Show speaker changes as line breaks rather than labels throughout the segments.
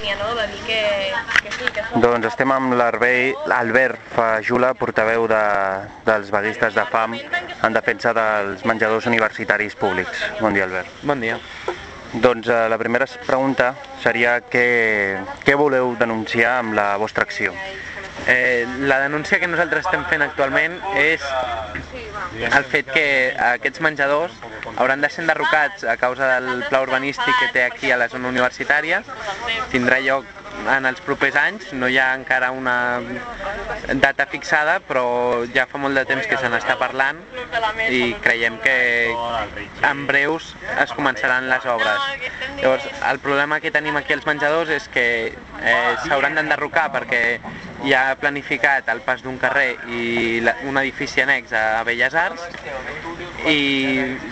línia, no?, de dir que, que sí, que som...
Doncs estem amb l'Albert Fajula, portaveu de, dels vaguistes de FAM en defensa dels menjadors universitaris públics. Bon dia, Albert.
Bon dia.
Doncs eh, la primera pregunta seria què, què voleu denunciar amb la vostra acció?
Eh, la denúncia que nosaltres estem fent actualment és el fet que aquests menjadors hauran de ser enderrocats a causa del pla urbanístic que té aquí a la zona universitària. Tindrà lloc en els propers anys, no hi ha encara una data fixada, però ja fa molt de temps que se n'està parlant i creiem que en breus es començaran les obres. Llavors, el problema que tenim aquí als menjadors és que eh, s'hauran d'enderrocar perquè hi ha planificat el pas d'un carrer i la, un edifici annex a Belles Arts i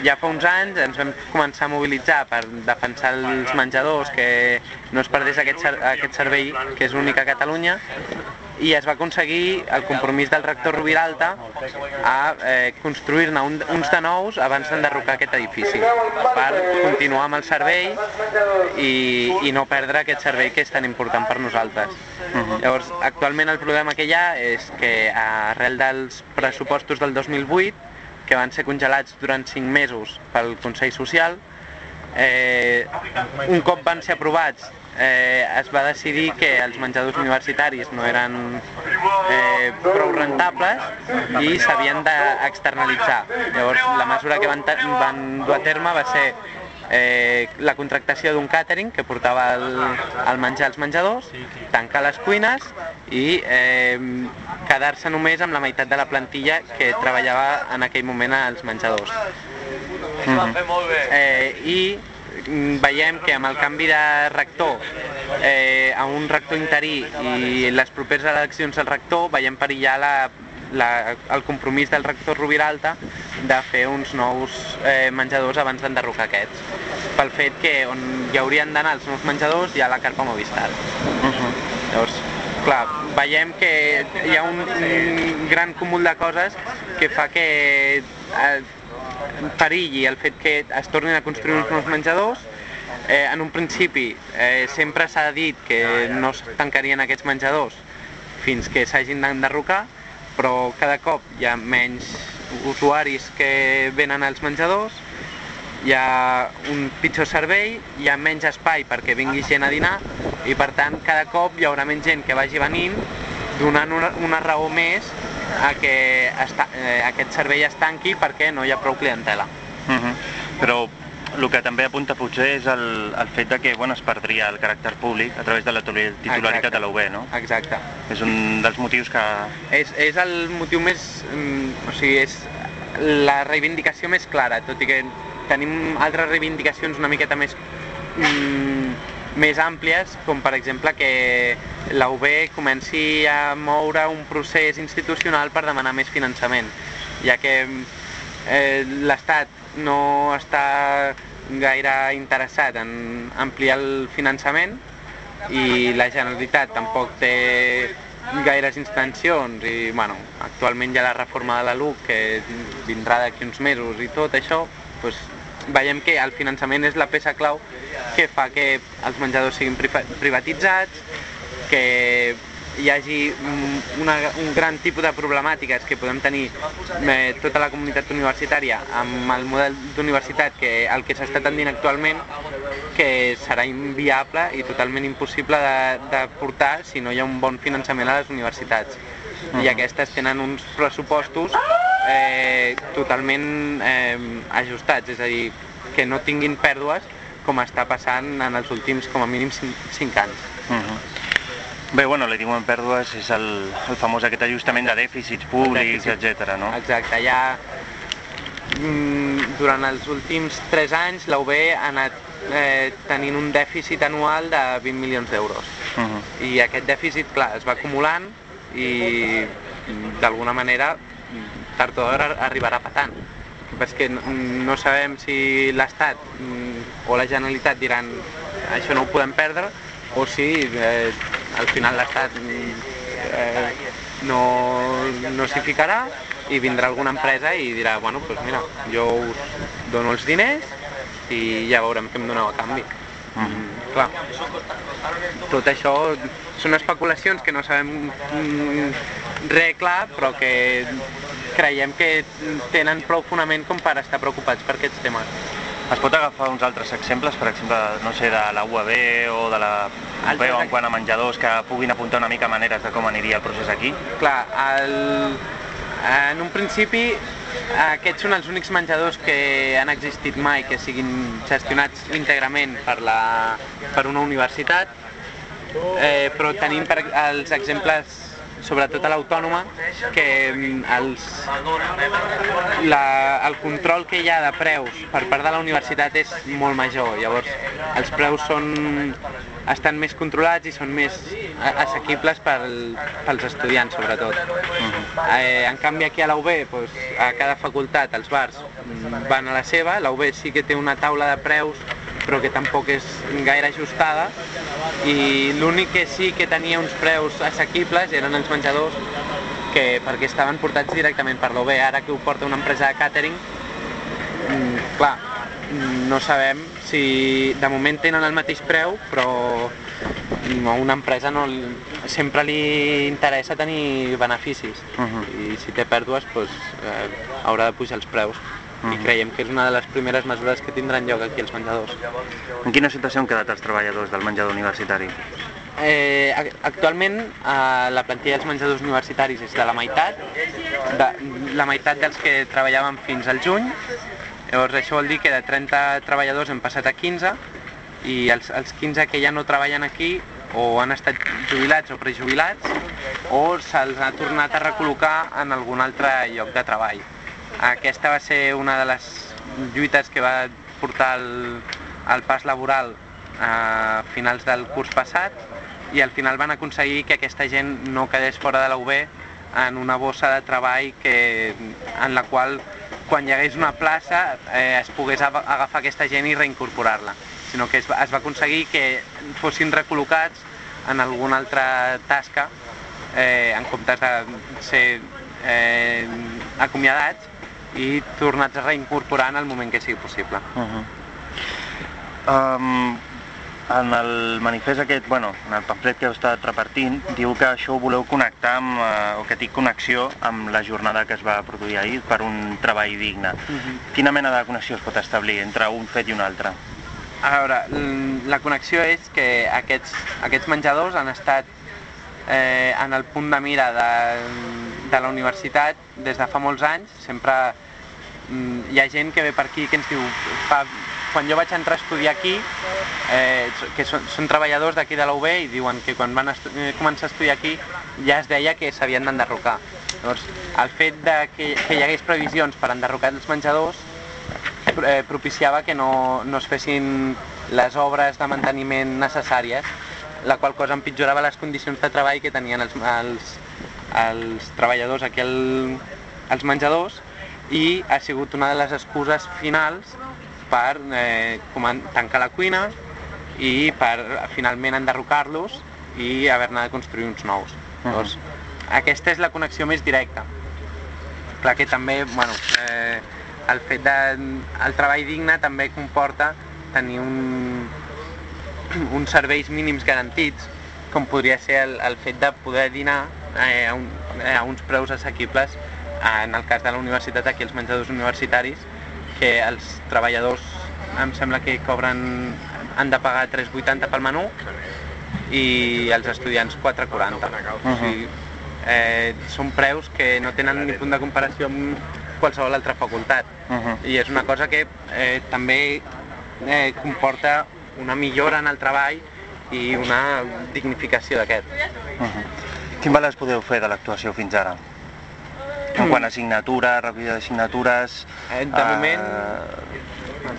ja fa uns anys ens vam començar a mobilitzar per defensar els menjadors, que no es perdés aquest, aquest servei que és únic a Catalunya i es va aconseguir el compromís del rector Rubiralta a eh, construir-ne un, uns de nous abans d'enderrocar aquest edifici per continuar amb el servei i, i no perdre aquest servei que és tan important per nosaltres. Uh -huh. Llavors, actualment el problema que hi ha és que arrel dels pressupostos del 2008 que van ser congelats durant 5 mesos pel Consell Social, eh, un cop van ser aprovats eh, es va decidir que els menjadors universitaris no eren eh, prou rentables i s'havien d'externalitzar. Llavors, la mesura que van, van dur a terme va ser eh, la contractació d'un càtering que portava el, el menjar als menjadors, tancar les cuines i eh, quedar-se només amb la meitat de la plantilla que treballava en aquell moment als menjadors. Mm -hmm. eh, I veiem que amb el canvi de rector eh, a un rector interí i les properes eleccions al rector veiem perillar la, la, el compromís del rector Rubiralta de fer uns nous eh, menjadors abans d'enderrocar aquests pel fet que on hi haurien d'anar els nous menjadors hi ha la carpa Movistar uh -huh. llavors clar, veiem que hi ha un, un gran cúmul de coses que fa que eh, perilli el fet que es tornin a construir uns nous menjadors. Eh, en un principi eh, sempre s'ha dit que no es tancarien aquests menjadors fins que s'hagin d'enderrocar, però cada cop hi ha menys usuaris que venen als menjadors, hi ha un pitjor servei, hi ha menys espai perquè vingui gent a dinar i per tant cada cop hi haurà menys gent que vagi venint donant una, una raó més a que esta, eh, aquest servei es tanqui perquè no hi ha prou clientela.
Uh mhm. -huh. Però el que també apunta potser és el, el fet de que bueno, es perdria el caràcter públic a través de la titularitat Exacte. de la UB, no?
Exacte.
És un dels motius que...
És, és el motiu més... Mm, o sigui, és la reivindicació més clara, tot i que tenim altres reivindicacions una miqueta més... Mm, més àmplies, com per exemple que la UB comenci a moure un procés institucional per demanar més finançament, ja que eh, l'Estat no està gaire interessat en ampliar el finançament i la Generalitat tampoc té gaires intencions i bueno, actualment hi ha la reforma de la LUC que vindrà d'aquí uns mesos i tot això doncs, veiem que el finançament és la peça clau que fa que els menjadors siguin privatitzats, que hi hagi una, un gran tipus de problemàtiques que podem tenir eh, tota la comunitat universitària amb el model d'universitat que el que s'està tendint actualment que serà inviable i totalment impossible de, de portar si no hi ha un bon finançament a les universitats uh -huh. i aquestes tenen uns pressupostos eh, totalment eh, ajustats, és a dir, que no tinguin pèrdues com està passant en els últims com a mínim 5 anys. Uh -huh.
Bé, bueno, li diuen pèrdues, és el, el famós aquest ajustament de dèficits públics, etc. no?
Exacte, ja mm, durant els últims 3 anys la UB ha anat eh, tenint un dèficit anual de 20 milions d'euros. Uh -huh. I aquest dèficit, clar, es va acumulant i d'alguna manera tard o d'hora arribarà patant perquè no sabem si l'Estat mm, o la Generalitat diran això no ho podem perdre o si eh, al final l'Estat eh, no, no s'hi ficarà i vindrà alguna empresa i dirà, bueno, doncs mira, jo us dono els diners i ja veurem què em doneu a canvi. Mm. clar, tot això són especulacions que no sabem mm, res clar, però que creiem que tenen prou fonament com per estar preocupats per aquests temes.
Es pot agafar uns altres exemples, per exemple, no sé, de la UAB o de la UAB
Altres
en quant a menjadors que puguin apuntar una mica maneres de com aniria el procés aquí?
Clar, el, en un principi aquests són els únics menjadors que han existit mai que siguin gestionats íntegrament per, la, per una universitat, eh, però tenim per, els exemples sobretot a l'autònoma, que mm, els, la, el control que hi ha de preus per part de la universitat és molt major. Llavors, els preus són, estan més controlats i són més assequibles pel, pels estudiants, sobretot. Eh, en canvi, aquí a la UB, doncs, a cada facultat, els bars van a la seva, la UB sí que té una taula de preus però que tampoc és gaire ajustada. I l'únic que sí que tenia uns preus assequibles eren els menjadors que perquè estaven portats directament per l'OB, ara que ho porta una empresa de catering, mm, clar, no sabem si de moment tenen el mateix preu, però a una empresa no, sempre li interessa tenir beneficis.
Mhm.
i si té pèrdues doncs, eh, haurà de pujar els preus i
Mhm.
creiem que és una de les primeres mesures que tindran lloc aquí als menjadors.
En quina situació han quedat els treballadors del menjador universitari?
Eh, ac- actualment eh, la plantilla dels menjadors universitaris és de la meitat, de, la meitat dels que treballaven fins al juny, llavors això vol dir que de 30 treballadors hem passat a 15 i els, els 15 que ja no treballen aquí o han estat jubilats o prejubilats o se'ls ha tornat a recol·locar en algun altre lloc de treball. Aquesta va ser una de les lluites que va portar el, el pas laboral a finals del curs passat i al final van aconseguir que aquesta gent no quedés fora de la UB en una bossa de treball que, en la qual quan hi hagués una plaça eh, es pogués aga- agafar aquesta gent i reincorporar-la, sinó que es va, es va aconseguir que fossin recol·locats en alguna altra tasca eh, en comptes de ser eh, acomiadats i tornats a reincorporar en el moment que sigui possible.
Uh -huh. um, en el manifest aquest, bueno, en el pamflet que heu estat repartint, diu que això ho voleu connectar amb, uh, o que té connexió amb la jornada que es va produir ahir per un treball digne. Quina mena de connexió es pot establir entre un fet i un altre?
A veure, la connexió és que aquests, aquests menjadors han estat eh, en el punt de mira de, de la universitat des de fa molts anys. Sempre mm, hi ha gent que ve per aquí que ens diu fa, quan jo vaig entrar a estudiar aquí, eh, que són, són treballadors d'aquí de la UB i diuen que quan van estu eh, començar a estudiar aquí ja es deia que s'havien d'enderrocar. Llavors, el fet de que, que hi hagués previsions per enderrocar els menjadors eh, propiciava que no, no es fessin les obres de manteniment necessàries, la qual cosa empitjorava les condicions de treball que tenien els, els, els treballadors aquí al, als menjadors i ha sigut una de les excuses finals per eh, tancar la cuina i per finalment enderrocar-los i haver-ne de construir uns nous. Llavors, aquesta és la connexió més directa. Clar que també, bueno, eh, el fet de... el treball digne també comporta tenir un, uns serveis mínims garantits, com podria ser el, el fet de poder dinar eh, a, un, eh, a uns preus assequibles, eh, en el cas de la universitat, aquí els menjadors universitaris, que els treballadors em sembla que cobren, han de pagar 3,80 pel menú i els estudiants 4,40. O sigui, eh, són preus que no tenen ni punt de comparació amb qualsevol altra facultat.
Uh -huh.
I és una cosa que eh, també eh, comporta una millora en el treball i una dignificació d'aquest.
Uh -huh. Quin balanç podeu fer de l'actuació fins ara? En quant a signatures, recollida de signatures...
Eh, de moment-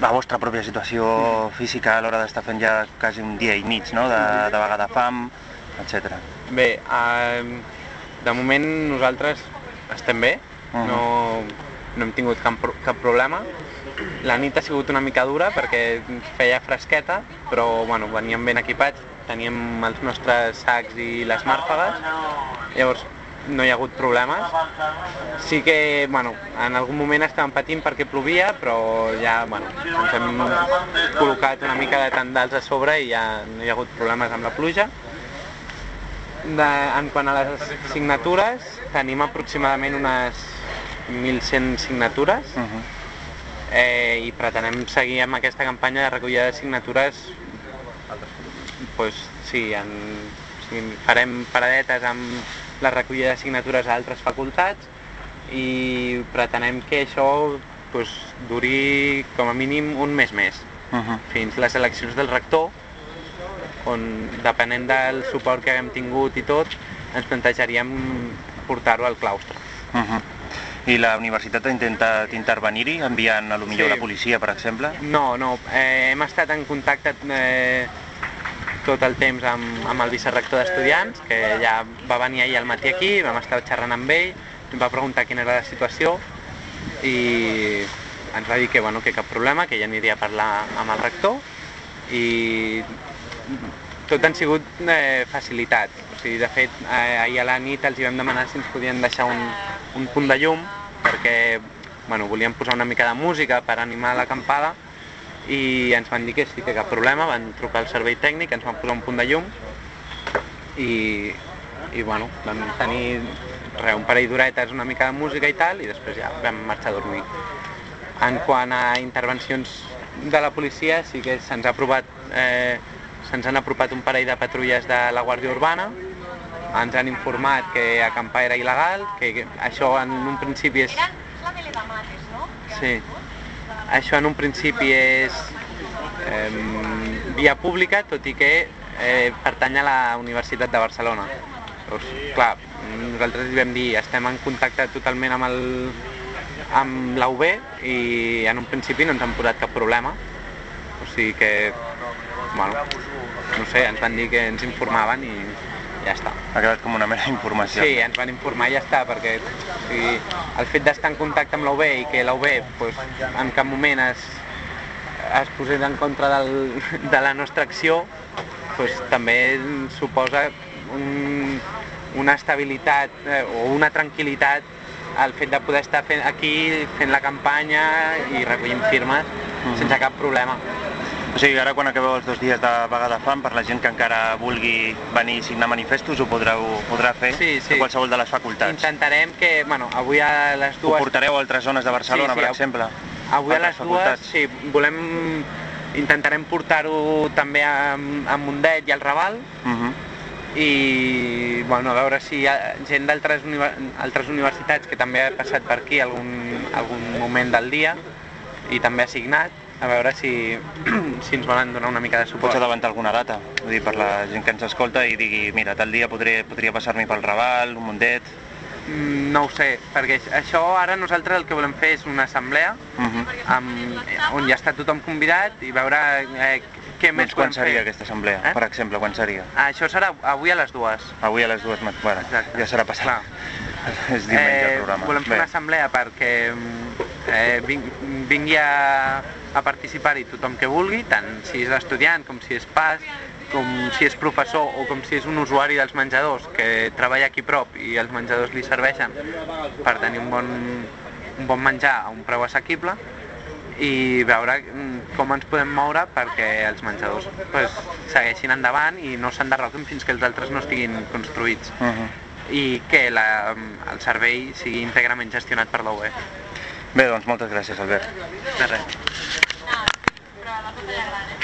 La vostra pròpia situació física a l'hora d'estar fent ja quasi un dia i mig, no?, de, de vaga de fam, etc.
Bé, eh, de moment nosaltres estem bé,
Mhm.
no, no hem tingut cap, cap problema. La nit ha sigut una mica dura perquè feia fresqueta, però bueno, veníem ben equipats, teníem els nostres sacs i les màrfegues. Llavors, no hi ha hagut problemes. Sí que, bueno, en algun moment estàvem patint perquè plovia, però ja, bueno, ens hem col·locat una mica de tendals a sobre i ja no hi ha hagut problemes amb la pluja. De, en quant a les signatures, tenim aproximadament unes 1.100 signatures
Uh -huh.
eh, i pretenem seguir amb aquesta campanya de recollida de signatures pues, sí, en, o sigui, farem paradetes amb la recollida de signatures a altres facultats i pretenem que això pues, duri com a mínim un mes més
Uh -huh.
fins les eleccions del rector on depenent del suport que haguem tingut i tot ens plantejaríem portar-ho al claustre.
Uh -huh. I la universitat ha intentat intervenir-hi, enviant a lo millor
Sí.
la policia, per exemple?
No, no, eh, hem estat en contacte eh, tot el temps amb, amb el vicerrector d'estudiants, que ja va venir ahir al matí aquí, vam estar xerrant amb ell, em va preguntar quina era la situació i ens va dir que, bueno, que cap problema, que ja aniria a parlar amb el rector i tot han sigut eh, facilitats. O sigui, de fet, eh, ahir a la nit els hi vam demanar si ens podien deixar un, un punt de llum perquè bueno, volíem posar una mica de música per animar l'acampada i ens van dir que sí, que cap problema, van trucar al servei tècnic, ens van posar un punt de llum i, i bueno, vam tenir re, un parell d'horetes, una mica de música i tal, i després ja vam marxar a dormir. En quant a intervencions de la policia, sí que se'ns ha aprovat, eh, se'ns han apropat un parell de patrulles de la Guàrdia Urbana, ens han informat que acampar era il·legal, que això en un principi és...
la de Ledamates, no?
Sí. Això en un principi és eh, via pública, tot i que eh, pertany a la Universitat de Barcelona. Doncs, clar, nosaltres vam dir, estem en contacte totalment amb, el, amb la UB i en un principi no ens han posat cap problema. O sigui que, bueno, no sé, ens van dir que ens informaven i ja està.
Ha quedat com una mera informació.
Sí, ens van informar i ja està, perquè o sigui, el fet d'estar en contacte amb la UB i que la UB pues, en cap moment es, es posés en contra del, de la nostra acció, pues, també suposa un, una estabilitat eh, o una tranquil·litat el fet de poder estar fent, aquí fent la campanya i recollint firmes
Mhm.
sense cap problema.
O sigui, ara quan acabeu els dos dies de vaga de fam, per la gent que encara vulgui venir i signar manifestos, ho podreu, podrà fer
Sí, sí.
a qualsevol de les facultats.
Intentarem que, bueno, avui a les
Ho
dues...
portareu a altres zones de Barcelona,
Sí, sí,
per exemple?
Avui a les dues,
facultats?
sí, volem, intentarem portar-ho també a, a Mundet i al Raval
Uh -huh.
i bueno, a veure si hi ha gent d'altres univer altres universitats que també ha passat per aquí algun, algun moment del dia i també ha signat, a veure si, si ens volen donar una mica de suport.
Pots adelantar alguna data? Vull dir, per la gent que ens escolta i digui, mira, tal dia podré, podria passar-m'hi pel Raval, un Mundet...
Mm, No ho sé, perquè això ara nosaltres el que volem fer és una assemblea
Uh -huh.
amb, on ja està tothom convidat i veure eh, què més
Doncs quan seria
fer.
aquesta assemblea,
Eh?
per exemple, quan seria?
Això serà avui a les dues.
Avui a les dues... Bueno,
Exacte.
ja serà passat.
Clar.
És diumenge el programa.
volem fer
Bé.
una assemblea perquè mm, eh, ving, vingui a, a participar-hi tothom que vulgui, tant si és estudiant com si és pas, com si és professor o com si és un usuari dels menjadors que treballa aquí prop i els menjadors li serveixen per tenir un bon, un bon menjar a un preu assequible i veure mm, com ens podem moure perquè els menjadors pues, segueixin endavant i no s'enderroquin fins que els altres no estiguin construïts
Uh -huh.
i que la, el servei sigui íntegrament gestionat per l'OE.
Bé, doncs moltes gràcies, Albert.
De res.
Però a la foto ja agrada.